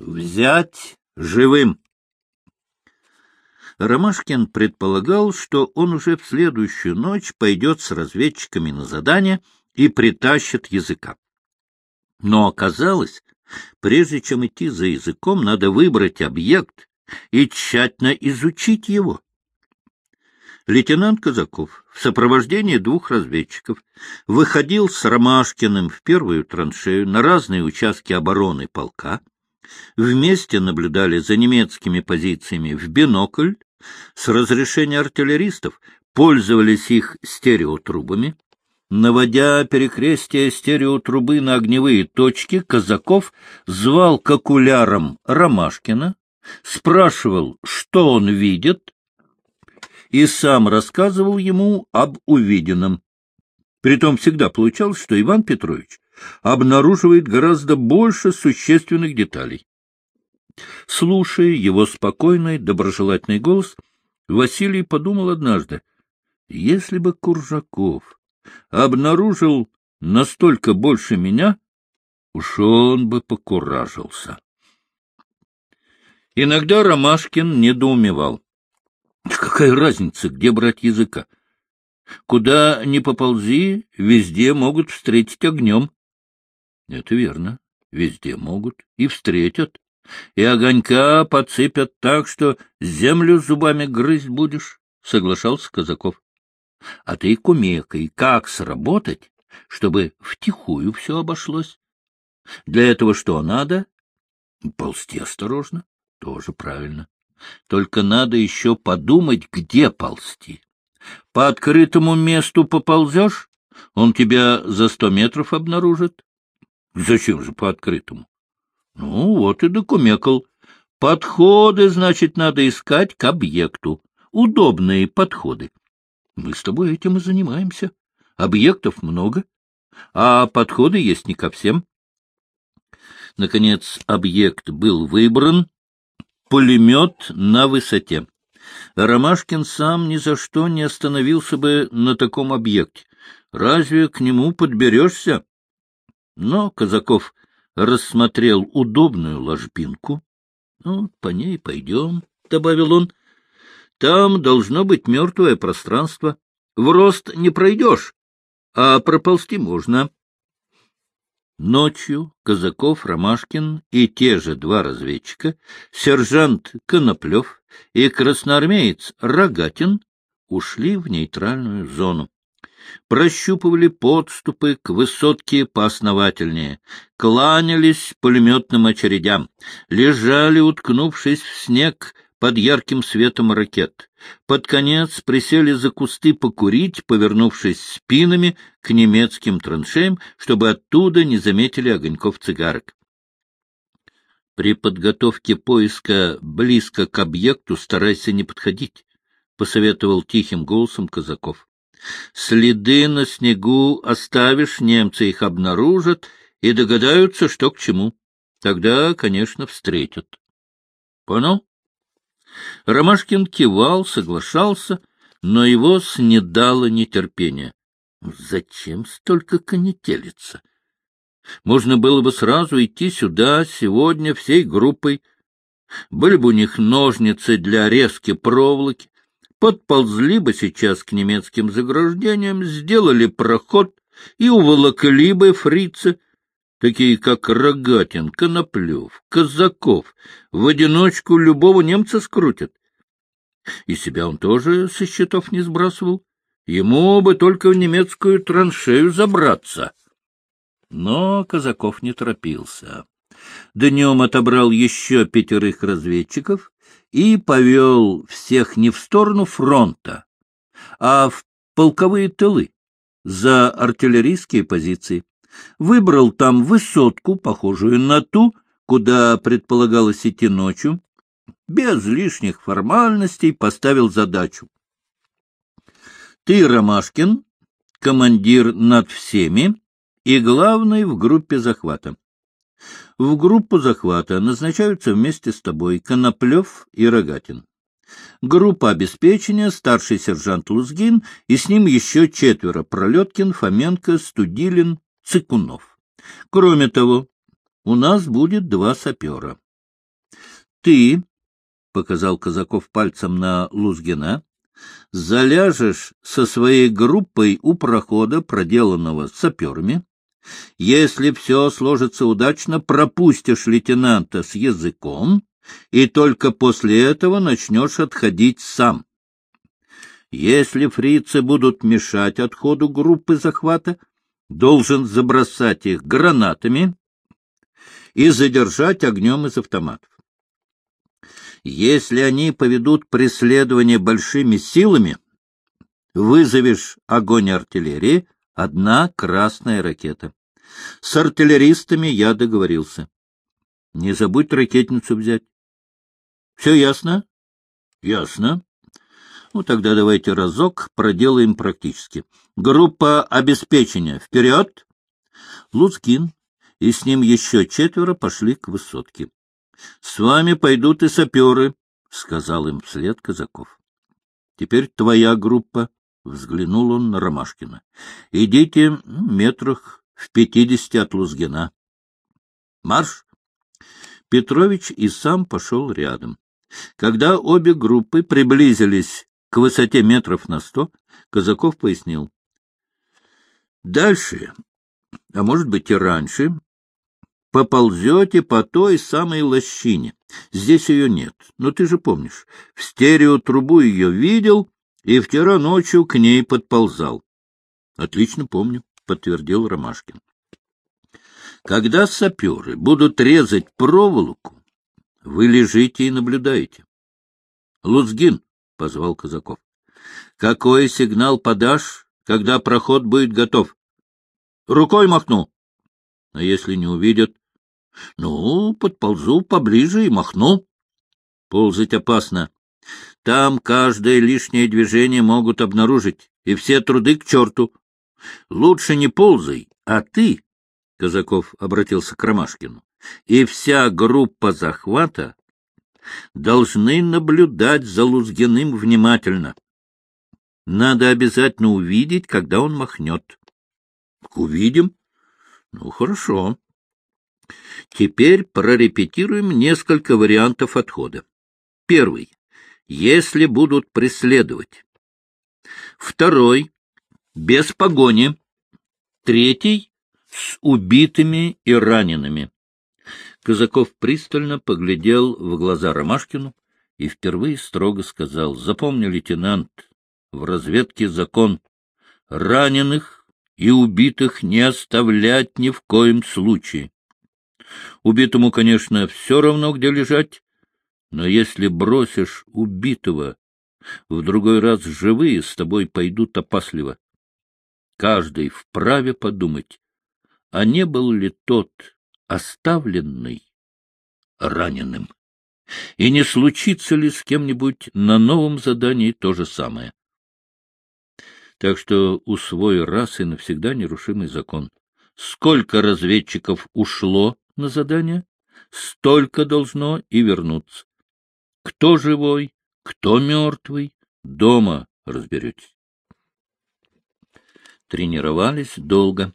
Взять живым. Ромашкин предполагал, что он уже в следующую ночь пойдет с разведчиками на задание и притащит языка. Но оказалось, прежде чем идти за языком, надо выбрать объект и тщательно изучить его. Лейтенант Казаков в сопровождении двух разведчиков выходил с Ромашкиным в первую траншею на разные участки обороны полка, вместе наблюдали за немецкими позициями в бинокль, с разрешения артиллеристов пользовались их стереотрубами, Наводя перекрестие стереотрубы на огневые точки, Казаков звал к окулярам Ромашкина, спрашивал, что он видит, и сам рассказывал ему об увиденном. Притом всегда получалось, что Иван Петрович обнаруживает гораздо больше существенных деталей. Слушая его спокойный, доброжелательный голос, Василий подумал однажды, если бы Куржаков обнаружил настолько больше меня, уж он бы покуражился. Иногда Ромашкин недоумевал. Какая разница, где брать языка? Куда ни поползи, везде могут встретить огнем. Это верно, везде могут и встретят. И огонька подсыпят так, что землю зубами грызть будешь, — соглашался Казаков. А ты кумекай, как сработать, чтобы втихую все обошлось. Для этого что надо? Ползти осторожно. Тоже правильно. Только надо еще подумать, где ползти. По открытому месту поползешь, он тебя за сто метров обнаружит. Зачем же по открытому? Ну, вот и докумекал. Подходы, значит, надо искать к объекту. Удобные подходы. Мы с тобой этим и занимаемся. Объектов много, а подходы есть не ко всем. Наконец, объект был выбран. Пулемет на высоте. Ромашкин сам ни за что не остановился бы на таком объекте. Разве к нему подберешься? Но Казаков рассмотрел удобную ложбинку. — Ну, по ней пойдем, — добавил он. Там должно быть мертвое пространство. В рост не пройдешь, а проползти можно. Ночью Казаков, Ромашкин и те же два разведчика, сержант Коноплев и красноармеец Рогатин, ушли в нейтральную зону. Прощупывали подступы к высотке поосновательнее, кланялись пулеметным очередям, лежали, уткнувшись в снег, под ярким светом ракет. Под конец присели за кусты покурить, повернувшись спинами к немецким траншеям, чтобы оттуда не заметили огоньков цигарок. При подготовке поиска близко к объекту старайся не подходить, — посоветовал тихим голосом Казаков. Следы на снегу оставишь, немцы их обнаружат и догадаются, что к чему. Тогда, конечно, встретят. Понял? Ромашкин кивал, соглашался, но его снедало нетерпение. Зачем столько конетелиться? Можно было бы сразу идти сюда сегодня всей группой. Были бы у них ножницы для резки проволоки, подползли бы сейчас к немецким заграждениям, сделали проход и уволокли бы фрица, такие как Рогатин, Коноплев, Казаков, в одиночку любого немца скрутят. И себя он тоже со счетов не сбрасывал. Ему бы только в немецкую траншею забраться. Но Казаков не торопился. Днем отобрал еще пятерых разведчиков и повел всех не в сторону фронта, а в полковые тылы, за артиллерийские позиции выбрал там высотку, похожую на ту, куда предполагалось идти ночью, без лишних формальностей поставил задачу. Ты, Ромашкин, командир над всеми и главный в группе захвата. В группу захвата назначаются вместе с тобой Коноплев и Рогатин. Группа обеспечения, старший сержант Лузгин и с ним еще четверо — Пролеткин, Фоменко, Студилин, Цикунов. Кроме того, у нас будет два сапера. ты, — показал Казаков пальцем на Лузгина, — заляжешь со своей группой у прохода, проделанного саперами. Если все сложится удачно, пропустишь лейтенанта с языком, и только после этого начнешь отходить сам. Если фрицы будут мешать отходу группы захвата, должен забросать их гранатами и задержать огнем из автоматов. Если они поведут преследование большими силами, вызовешь огонь артиллерии, одна красная ракета. С артиллеристами я договорился. Не забудь ракетницу взять. Все ясно? Ясно. Ну, тогда давайте разок проделаем практически. Группа обеспечения. Вперед! Луцкин и с ним еще четверо пошли к высотке. — С вами пойдут и саперы, — сказал им вслед Казаков. — Теперь твоя группа, — взглянул он на Ромашкина. — Идите метрах в пятидесяти от Лузгина. — Марш! Петрович и сам пошел рядом. Когда обе группы приблизились к высоте метров на сто, Казаков пояснил. — Дальше, а может быть и раньше, поползете по той самой лощине. Здесь ее нет, но ты же помнишь, в стереотрубу ее видел и вчера ночью к ней подползал. — Отлично помню, — подтвердил Ромашкин. — Когда саперы будут резать проволоку, вы лежите и наблюдаете. — Луцгин, — позвал Казаков, — какой сигнал подашь, когда проход будет готов? — Рукой махну. А если не увидят? Ну, подползу поближе и махну. Ползать опасно. Там каждое лишнее движение могут обнаружить, и все труды к черту. Лучше не ползай, а ты, — Казаков обратился к Ромашкину, — и вся группа захвата должны наблюдать за Лузгиным внимательно. Надо обязательно увидеть, когда он махнет. — Увидим. — Ну, хорошо. Теперь прорепетируем несколько вариантов отхода. Первый. Если будут преследовать. Второй. Без погони. Третий. С убитыми и ранеными. Казаков пристально поглядел в глаза Ромашкину и впервые строго сказал, «Запомни, лейтенант, в разведке закон. Раненых и убитых не оставлять ни в коем случае. Убитому, конечно, все равно, где лежать, но если бросишь убитого, в другой раз живые с тобой пойдут опасливо. Каждый вправе подумать, а не был ли тот оставленный раненым? И не случится ли с кем-нибудь на новом задании то же самое? Так что усвой раз и навсегда нерушимый закон. Сколько разведчиков ушло на задание, столько должно и вернуться. Кто живой, кто мертвый, дома разберетесь. Тренировались долго.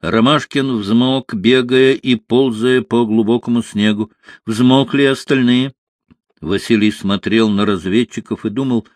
Ромашкин взмок, бегая и ползая по глубокому снегу. Взмокли остальные. Василий смотрел на разведчиков и думал,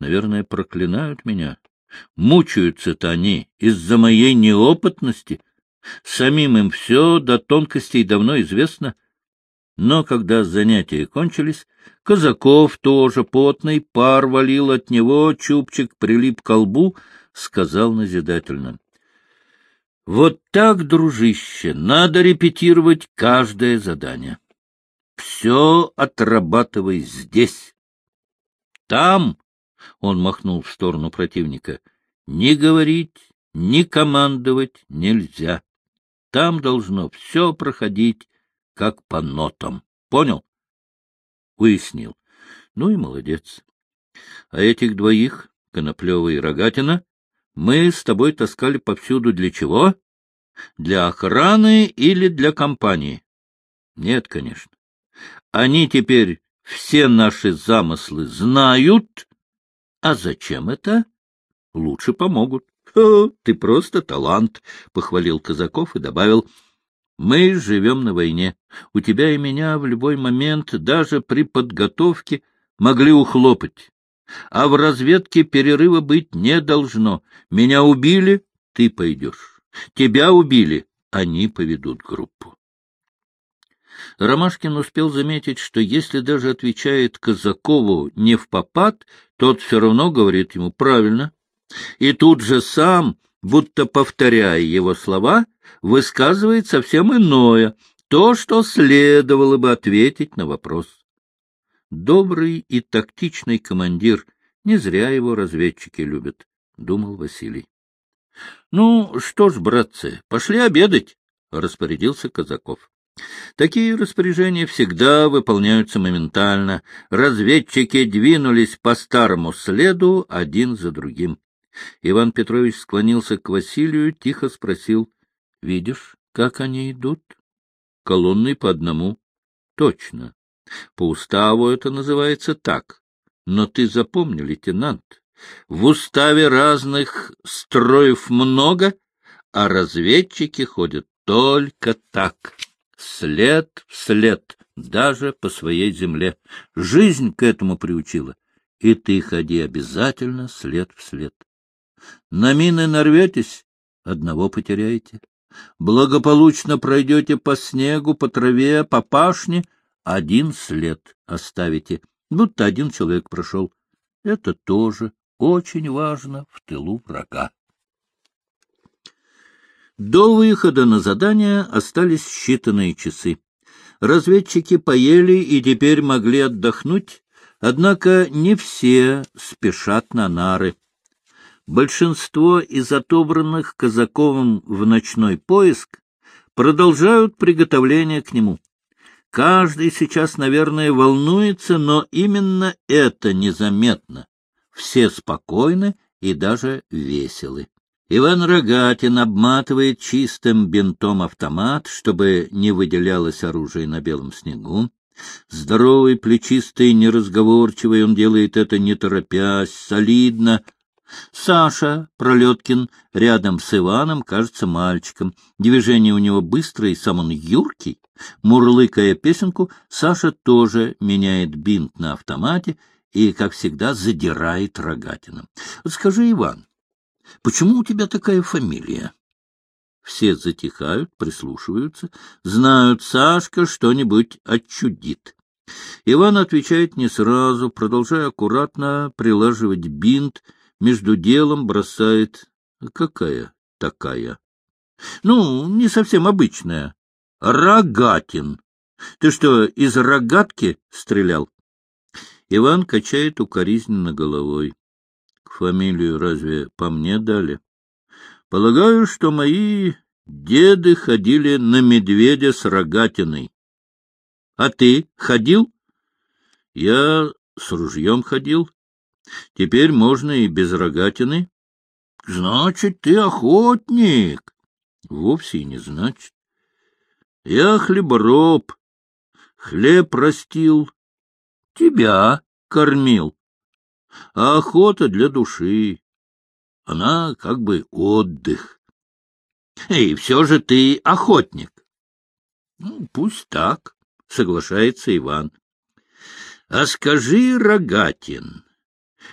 наверное, проклинают меня. Мучаются-то они из-за моей неопытности — Самим им все до тонкостей давно известно. Но когда занятия кончились, Казаков тоже потный, пар валил от него, чубчик прилип к лбу, сказал назидательно. — Вот так, дружище, надо репетировать каждое задание. Все отрабатывай здесь. Там, — он махнул в сторону противника, — не говорить, не командовать нельзя. Там должно все проходить, как по нотам. Понял? Уяснил. Ну и молодец. А этих двоих, Коноплева и Рогатина, мы с тобой таскали повсюду для чего? Для охраны или для компании? Нет, конечно. Они теперь все наши замыслы знают. А зачем это? Лучше помогут. — Ты просто талант, — похвалил Казаков и добавил. Мы живем на войне. У тебя и меня в любой момент, даже при подготовке, могли ухлопать. А в разведке перерыва быть не должно. Меня убили — ты пойдешь. Тебя убили — они поведут группу. Ромашкин успел заметить, что если даже отвечает Казакову не в попад, тот все равно говорит ему правильно. И тут же сам, будто повторяя его слова, высказывает совсем иное, то, что следовало бы ответить на вопрос. Добрый и тактичный командир, не зря его разведчики любят, — думал Василий. — Ну, что ж, братцы, пошли обедать, — распорядился Казаков. Такие распоряжения всегда выполняются моментально. Разведчики двинулись по старому следу один за другим. Иван Петрович склонился к Василию, тихо спросил. — Видишь, как они идут? — Колонны по одному. — Точно. По уставу это называется так. Но ты запомни, лейтенант, в уставе разных строев много, а разведчики ходят только так след в след, даже по своей земле. Жизнь к этому приучила, и ты ходи обязательно след в след. На мины нарветесь, одного потеряете. Благополучно пройдете по снегу, по траве, по пашне, один след оставите, будто один человек прошел. Это тоже очень важно в тылу врага. До выхода на задание остались считанные часы. Разведчики поели и теперь могли отдохнуть, однако не все спешат на нары. Большинство из отобранных Казаковым в ночной поиск продолжают приготовление к нему. Каждый сейчас, наверное, волнуется, но именно это незаметно. Все спокойны и даже веселы. Иван Рогатин обматывает чистым бинтом автомат, чтобы не выделялось оружие на белом снегу. Здоровый, плечистый, неразговорчивый, он делает это не торопясь, солидно. Саша Пролеткин рядом с Иваном кажется мальчиком. Движение у него быстрое, и сам он юркий. Мурлыкая песенку, Саша тоже меняет бинт на автомате и, как всегда, задирает Рогатина. — Скажи, Иван, Почему у тебя такая фамилия? Все затихают, прислушиваются, знают, Сашка что-нибудь отчудит. Иван отвечает не сразу, продолжая аккуратно прилаживать бинт, между делом бросает «Какая такая?» «Ну, не совсем обычная. Рогатин. Ты что, из рогатки стрелял?» Иван качает укоризненно головой. Фамилию разве по мне дали? Полагаю, что мои деды ходили на медведя с рогатиной. А ты ходил? Я с ружьем ходил. Теперь можно и без рогатины. Значит, ты охотник. Вовсе и не значит. Я хлебороб. Хлеб растил. Тебя кормил а охота для души. Она как бы отдых. И все же ты охотник. Ну, пусть так, соглашается Иван. А скажи, Рогатин,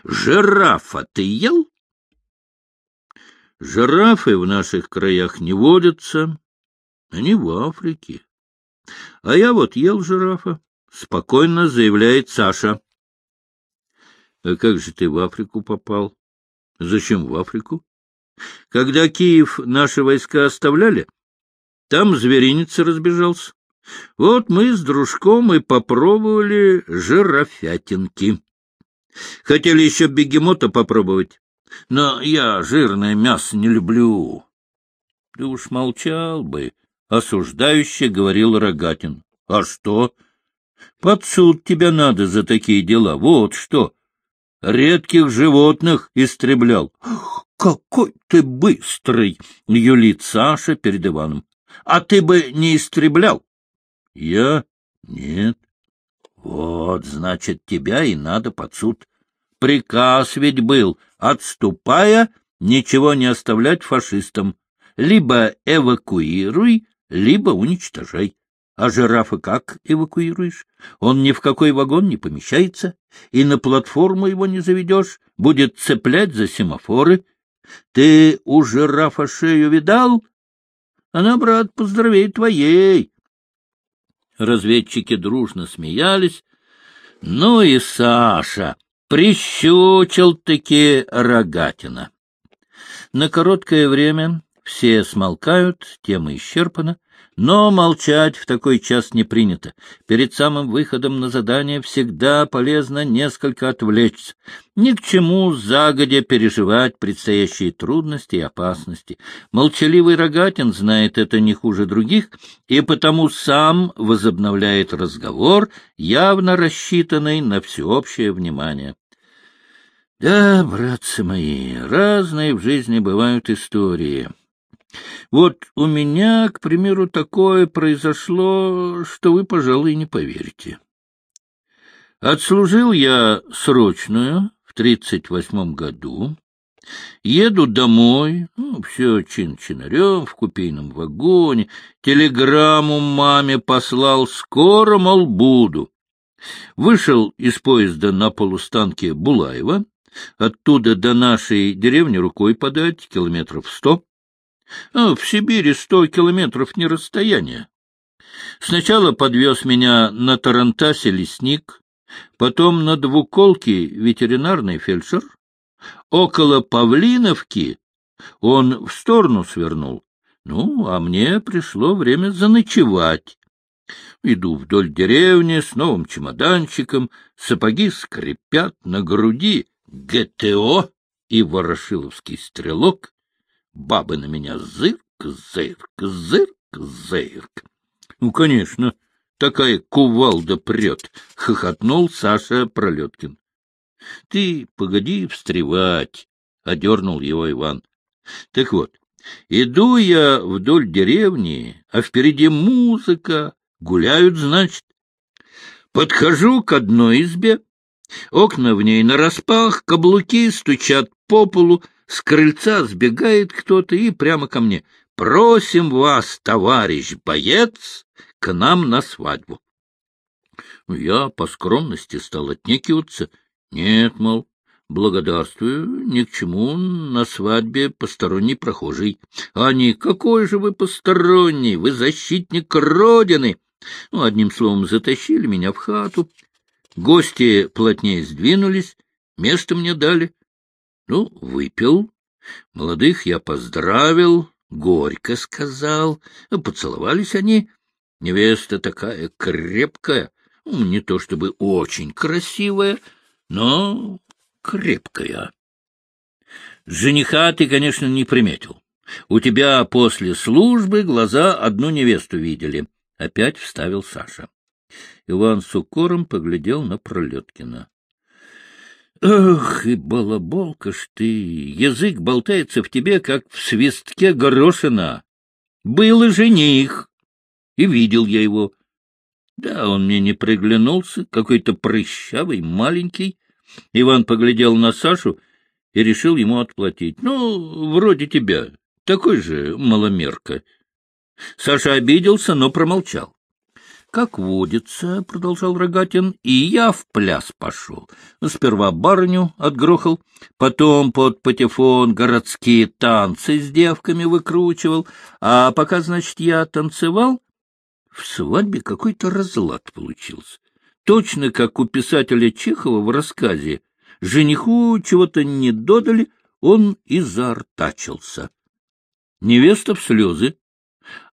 жирафа ты ел? Жирафы в наших краях не водятся, они в Африке. А я вот ел жирафа, спокойно заявляет Саша. А как же ты в Африку попал? Зачем в Африку? Когда Киев наши войска оставляли, там зверинец разбежался. Вот мы с дружком и попробовали жирафятинки. Хотели еще бегемота попробовать, но я жирное мясо не люблю. Ты уж молчал бы, — осуждающе говорил Рогатин. — А что? Под суд тебя надо за такие дела, вот что редких животных истреблял. — Какой ты быстрый! — юлит Саша перед Иваном. — А ты бы не истреблял? — Я? Нет. — Вот, значит, тебя и надо под суд. Приказ ведь был, отступая, ничего не оставлять фашистам. Либо эвакуируй, либо уничтожай. А жирафа как эвакуируешь? Он ни в какой вагон не помещается, и на платформу его не заведешь, будет цеплять за семафоры. Ты у жирафа шею видал? Она, брат, поздоровее твоей. Разведчики дружно смеялись. Ну и Саша прищучил-таки рогатина. На короткое время все смолкают, тема исчерпана, но молчать в такой час не принято. Перед самым выходом на задание всегда полезно несколько отвлечься. Ни к чему загодя переживать предстоящие трудности и опасности. Молчаливый Рогатин знает это не хуже других, и потому сам возобновляет разговор, явно рассчитанный на всеобщее внимание. Да, братцы мои, разные в жизни бывают истории. Вот у меня, к примеру, такое произошло, что вы, пожалуй, не поверите. Отслужил я срочную в тридцать восьмом году. Еду домой, ну, все чин-чинарем, в купейном вагоне, телеграмму маме послал, скоро, мол, буду. Вышел из поезда на полустанке Булаева, оттуда до нашей деревни рукой подать, километров сто. А в Сибири сто километров не расстояние. Сначала подвез меня на Тарантасе лесник, потом на двуколке ветеринарный фельдшер. Около Павлиновки он в сторону свернул. Ну, а мне пришло время заночевать. Иду вдоль деревни с новым чемоданчиком, сапоги скрипят на груди ГТО и ворошиловский стрелок, Бабы на меня зырк, зырк, зырк, зырк. Ну, конечно, такая кувалда прет, — хохотнул Саша Пролеткин. — Ты погоди встревать, — одернул его Иван. — Так вот, иду я вдоль деревни, а впереди музыка, гуляют, значит. Подхожу к одной избе, окна в ней нараспах, каблуки стучат по полу, с крыльца сбегает кто-то и прямо ко мне. «Просим вас, товарищ боец, к нам на свадьбу». Я по скромности стал отнекиваться. Нет, мол, благодарствую, ни к чему на свадьбе посторонний прохожий. Они, какой же вы посторонний, вы защитник Родины. Ну, одним словом, затащили меня в хату. Гости плотнее сдвинулись, место мне дали. Ну, выпил. Молодых я поздравил, горько сказал. Поцеловались они. Невеста такая крепкая, ну, не то чтобы очень красивая, но крепкая. Жениха ты, конечно, не приметил. У тебя после службы глаза одну невесту видели. Опять вставил Саша. Иван с укором поглядел на Пролеткина. Ах, и балаболка ж ты! Язык болтается в тебе, как в свистке горошина. Был и жених, и видел я его. Да, он мне не приглянулся, какой-то прыщавый, маленький. Иван поглядел на Сашу и решил ему отплатить. Ну, вроде тебя, такой же маломерка. Саша обиделся, но промолчал. Как водится, — продолжал Рогатин, — и я в пляс пошел. Сперва барыню отгрохал, потом под патефон городские танцы с девками выкручивал, а пока, значит, я танцевал, в свадьбе какой-то разлад получился. Точно как у писателя Чехова в рассказе. Жениху чего-то не додали, он и заортачился. Невеста в слезы,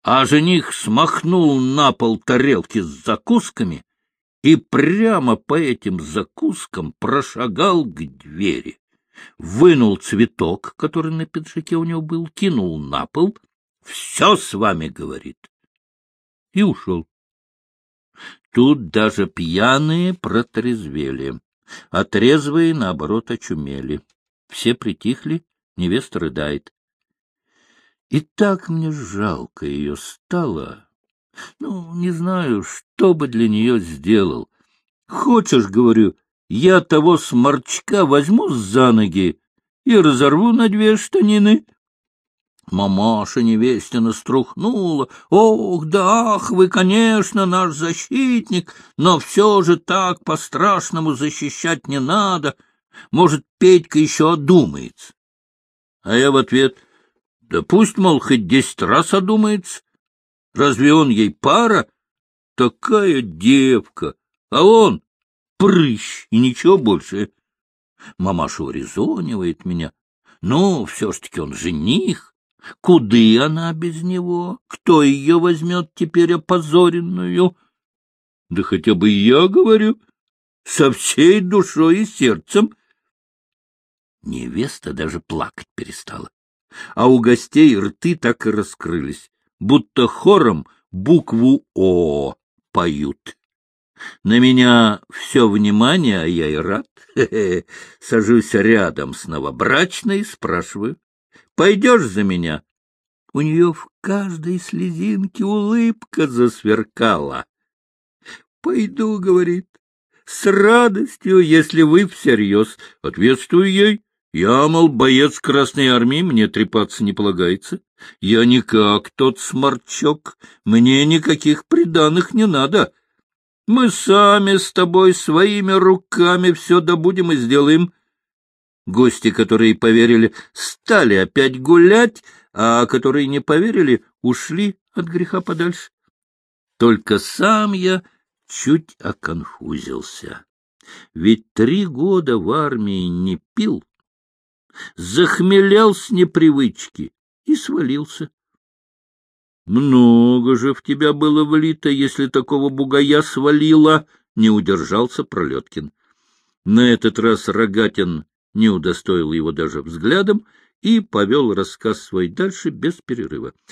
а жених смахнул на пол тарелки с закусками и прямо по этим закускам прошагал к двери. Вынул цветок, который на пиджаке у него был, кинул на пол. «Все с вами», — говорит. И ушел. Тут даже пьяные протрезвели, а трезвые, наоборот, очумели. Все притихли, невеста рыдает. И так мне жалко ее стало. Ну, не знаю, что бы для нее сделал. Хочешь, говорю, я того сморчка возьму за ноги и разорву на две штанины. Мамаша невестина струхнула. «Ох, да, ах, вы, конечно, наш защитник, но все же так по-страшному защищать не надо. Может, Петька еще одумается». А я в ответ, «Да пусть, мол, хоть десять раз одумается. Разве он ей пара? Такая девка, а он прыщ и ничего больше». Мамаша урезонивает меня. «Ну, все-таки он жених». Куды она без него? Кто ее возьмет теперь опозоренную? Да хотя бы я говорю, со всей душой и сердцем. Невеста даже плакать перестала, а у гостей рты так и раскрылись, будто хором букву «О» поют. На меня все внимание, а я и рад. Хе -хе. Сажусь рядом с новобрачной, спрашиваю. Пойдешь за меня? У нее в каждой слезинке улыбка засверкала. — Пойду, — говорит, — с радостью, если вы всерьез. Ответствую ей. Я, мол, боец Красной Армии, мне трепаться не полагается. Я не как тот сморчок, мне никаких приданных не надо. Мы сами с тобой своими руками все добудем и сделаем. Гости, которые поверили, стали опять гулять, а которые не поверили, ушли от греха подальше. Только сам я чуть оконфузился. Ведь три года в армии не пил, захмелял с непривычки и свалился. Много же в тебя было влито, если такого бугая свалило, — не удержался Пролеткин. На этот раз Рогатин не удостоил его даже взглядом и повел рассказ свой дальше без перерыва.